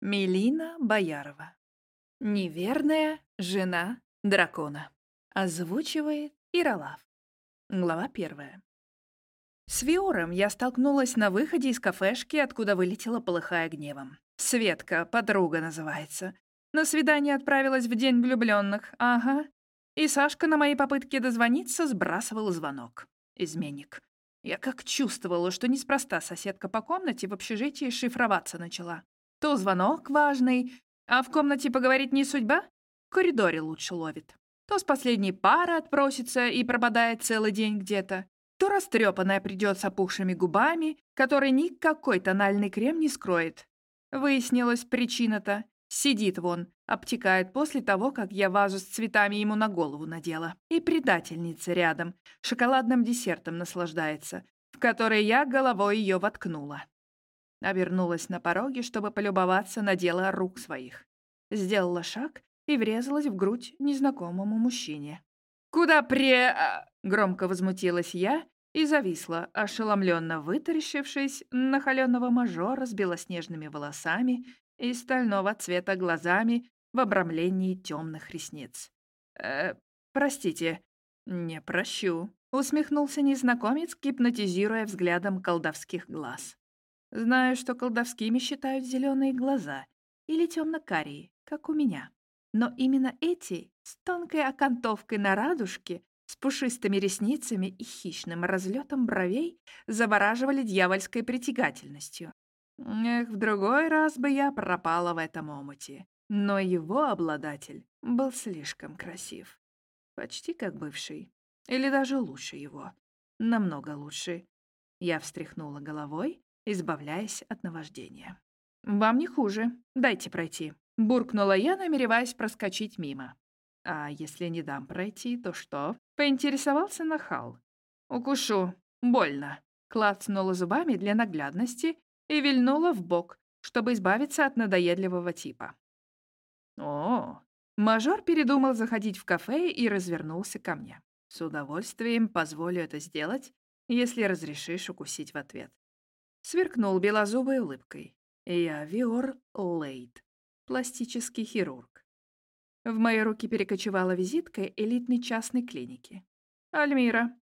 Мелина Боярова. Неверная жена дракона. Озвучивает Иролав. Глава первая. С Виором я столкнулась на выходе из кафешки, откуда вылетела, полыхая гневом. Светка, подруга называется. На свидание отправилась в день влюбленных, ага. И Сашка на мои попытки дозвониться сбрасывал звонок. Изменник. Я как чувствовала, что неспроста соседка по комнате в общежитии шифроваться начала. То звонок важный, а в комнате поговорить не судьба? В коридоре лучше ловит. То с последней пары отпросится и пропадает целый день где-то. То растрепанная придет с опухшими губами, который никакой тональный крем не скроет. Выяснилась причина-то. Сидит вон, обтекает после того, как я вазу с цветами ему на голову надела. И предательница рядом, шоколадным десертом наслаждается, в который я головой ее воткнула. Обернулась на пороге, чтобы полюбоваться на дело рук своих. Сделала шаг и врезалась в грудь незнакомому мужчине. «Куда пре...» а?» — громко возмутилась я и зависла, ошеломленно вытаращившись на холеного мажора с белоснежными волосами и стального цвета глазами в обрамлении темных ресниц. «Э, простите, не прощу», — усмехнулся незнакомец, гипнотизируя взглядом колдовских глаз. Знаю, что колдовскими считают зеленые глаза или темно-карие, как у меня. Но именно эти, с тонкой окантовкой на радужке, с пушистыми ресницами и хищным разлетом бровей, завораживали дьявольской притягательностью. Эх, в другой раз бы я пропала в этом омуте. Но его обладатель был слишком красив. Почти как бывший. Или даже лучше его. Намного лучше. Я встряхнула головой, избавляясь от наваждения. «Вам не хуже. Дайте пройти», — буркнула я, намереваясь проскочить мимо. «А если не дам пройти, то что?» — поинтересовался нахал. «Укушу. Больно», — клацнула зубами для наглядности и вильнула в бок, чтобы избавиться от надоедливого типа. О, мажор передумал заходить в кафе и развернулся ко мне. С удовольствием позволю это сделать, если разрешишь укусить в ответ. Сверкнул белозубой улыбкой. Я Виор Лейд, пластический хирург. В мои руки перекочевала визитка элитной частной клиники. «Альмира».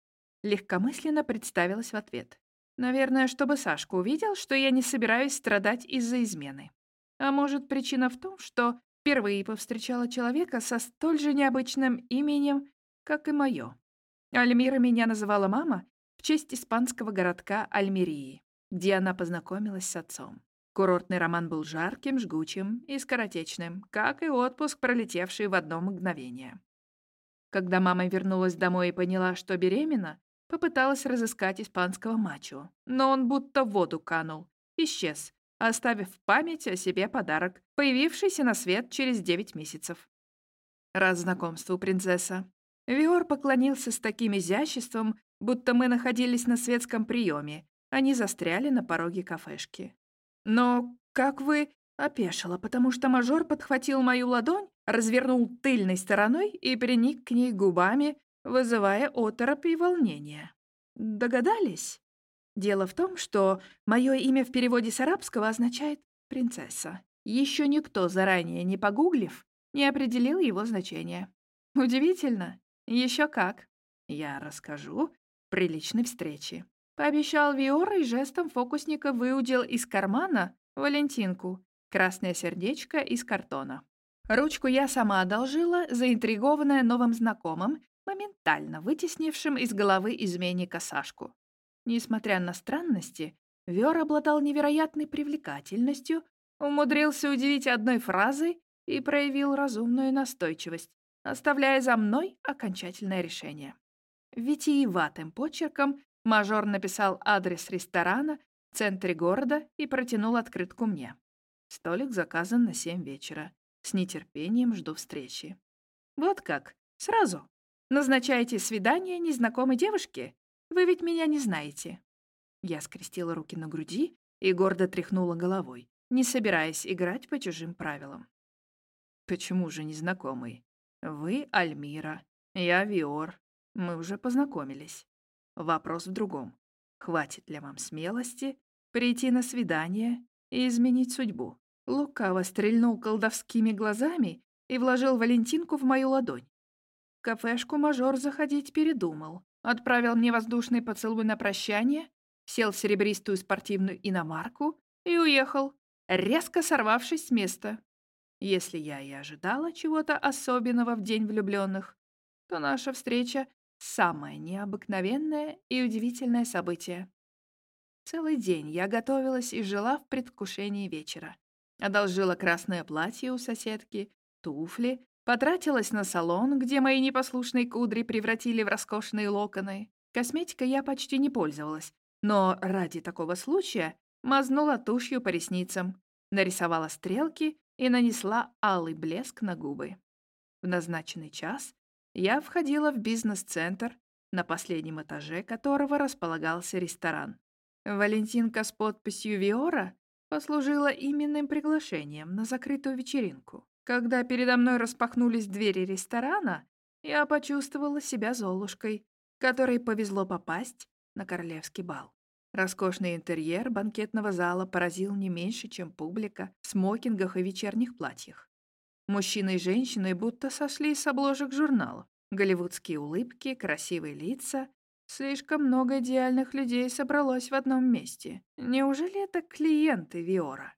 Легкомысленно представилась в ответ. Наверное, чтобы Сашка увидел, что я не собираюсь страдать из-за измены. А может, причина в том, что впервые повстречала человека со столь же необычным именем, как и мое. Альмира меня называла мама в честь испанского городка Альмерии где она познакомилась с отцом. Курортный роман был жарким, жгучим и скоротечным, как и отпуск, пролетевший в одно мгновение. Когда мама вернулась домой и поняла, что беременна, попыталась разыскать испанского мачо, но он будто в воду канул, исчез, оставив в память о себе подарок, появившийся на свет через девять месяцев. Раз знакомству, принцесса. Виор поклонился с таким изяществом, будто мы находились на светском приеме, они застряли на пороге кафешки. «Но как вы...» — опешила, потому что мажор подхватил мою ладонь, развернул тыльной стороной и приник к ней губами, вызывая оторопь и волнение. Догадались? Дело в том, что мое имя в переводе с арабского означает «принцесса». Еще никто, заранее не погуглив, не определил его значение. Удивительно? Еще как. Я расскажу при личной встрече. Пообещал Виора и жестом фокусника выудил из кармана Валентинку, красное сердечко из картона. Ручку я сама одолжила, заинтригованная новым знакомым, моментально вытеснившим из головы изменника Сашку. Несмотря на странности, Виор обладал невероятной привлекательностью, умудрился удивить одной фразой и проявил разумную настойчивость, оставляя за мной окончательное решение. Витиеватым почерком Мажор написал адрес ресторана в центре города и протянул открытку мне. Столик заказан на семь вечера. С нетерпением жду встречи. Вот как? Сразу. Назначаете свидание незнакомой девушке? Вы ведь меня не знаете. Я скрестила руки на груди и гордо тряхнула головой, не собираясь играть по чужим правилам. Почему же незнакомый? Вы Альмира, я Виор. Мы уже познакомились. Вопрос в другом. Хватит ли вам смелости прийти на свидание и изменить судьбу? лукаво стрельнул колдовскими глазами и вложил Валентинку в мою ладонь. В кафешку мажор заходить передумал. Отправил мне воздушный поцелуй на прощание, сел в серебристую спортивную иномарку и уехал, резко сорвавшись с места. Если я и ожидала чего-то особенного в День влюбленных, то наша встреча — самое необыкновенное и удивительное событие. Целый день я готовилась и жила в предвкушении вечера. Одолжила красное платье у соседки, туфли, потратилась на салон, где мои непослушные кудри превратили в роскошные локоны. Косметикой я почти не пользовалась, но ради такого случая мазнула тушью по ресницам, нарисовала стрелки и нанесла алый блеск на губы. В назначенный час я входила в бизнес-центр, на последнем этаже которого располагался ресторан. Валентинка с подписью «Виора» послужила именным приглашением на закрытую вечеринку. Когда передо мной распахнулись двери ресторана, я почувствовала себя Золушкой, которой повезло попасть на королевский бал. Роскошный интерьер банкетного зала поразил не меньше, чем публика в смокингах и вечерних платьях. Мужчины и женщины будто сошли с обложек журналов. Голливудские улыбки, красивые лица. Слишком много идеальных людей собралось в одном месте. Неужели это клиенты Виора?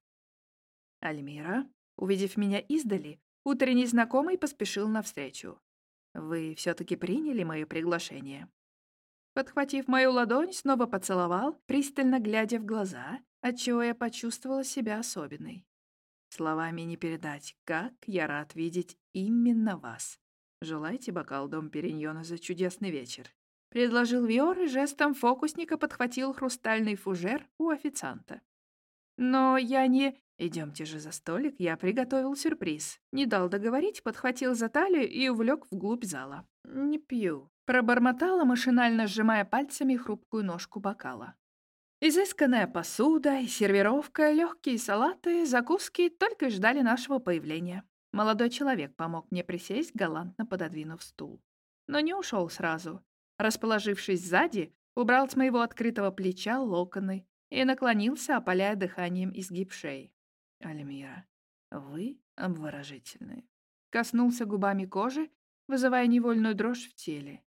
Альмира, увидев меня издали, утренний знакомый поспешил навстречу. «Вы все-таки приняли мое приглашение?» Подхватив мою ладонь, снова поцеловал, пристально глядя в глаза, отчего я почувствовала себя особенной. Словами не передать, как я рад видеть именно вас. Желаете бокал дом Периньона за чудесный вечер? Предложил Виор и жестом фокусника подхватил хрустальный фужер у официанта. Но я не... Идемте же за столик, я приготовил сюрприз. Не дал договорить, подхватил за талию и увлек вглубь зала. Не пью. Пробормотала, машинально сжимая пальцами хрупкую ножку бокала. Изысканная посуда и сервировка, легкие салаты, закуски только ждали нашего появления. Молодой человек помог мне присесть, галантно пододвинув стул. Но не ушел сразу. Расположившись сзади, убрал с моего открытого плеча локоны и наклонился, опаляя дыханием изгиб шеи. «Альмира, вы обворожительны». Коснулся губами кожи, вызывая невольную дрожь в теле.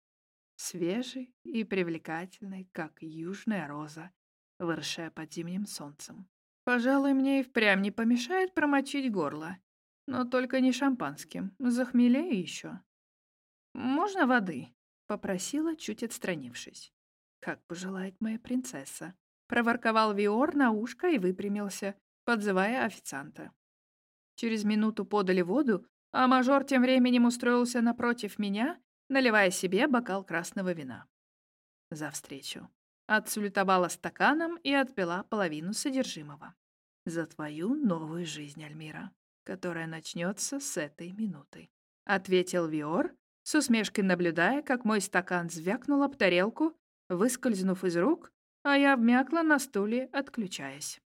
Свежий и привлекательный, как южная роза, выросшая под зимним солнцем. Пожалуй, мне и впрямь не помешает промочить горло. Но только не шампанским, захмелею еще. «Можно воды?» — попросила, чуть отстранившись. «Как пожелает моя принцесса». Проворковал Виор на ушко и выпрямился, подзывая официанта. Через минуту подали воду, а мажор тем временем устроился напротив меня, наливая себе бокал красного вина. За встречу. Отсулютовала стаканом и отпила половину содержимого. За твою новую жизнь, Альмира, которая начнется с этой минуты. Ответил Виор, с усмешкой наблюдая, как мой стакан звякнул об тарелку, выскользнув из рук, а я обмякла на стуле, отключаясь.